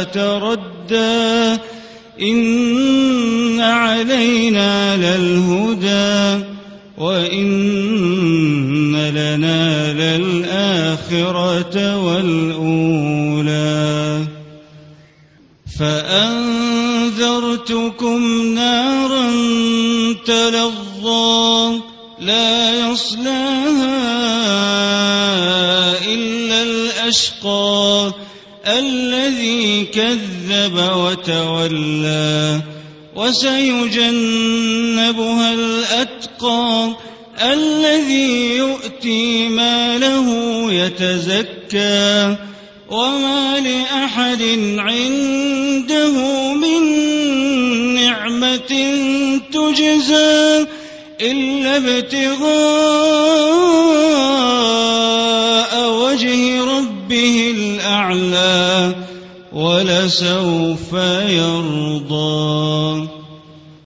إذا تردى إن علينا للهدى وإن لنا للآخرة والأولى. فأنذرتكم نارا تلظى لا يصلاها إلا الأشقى الذي كذب وتولى وسيجنبها الأتقى الذي يؤتي ماله يتزكى وما لأحد عنده من نعمة تجزى إلا ابتغاء ربه الأعلى ولسوف يرضى.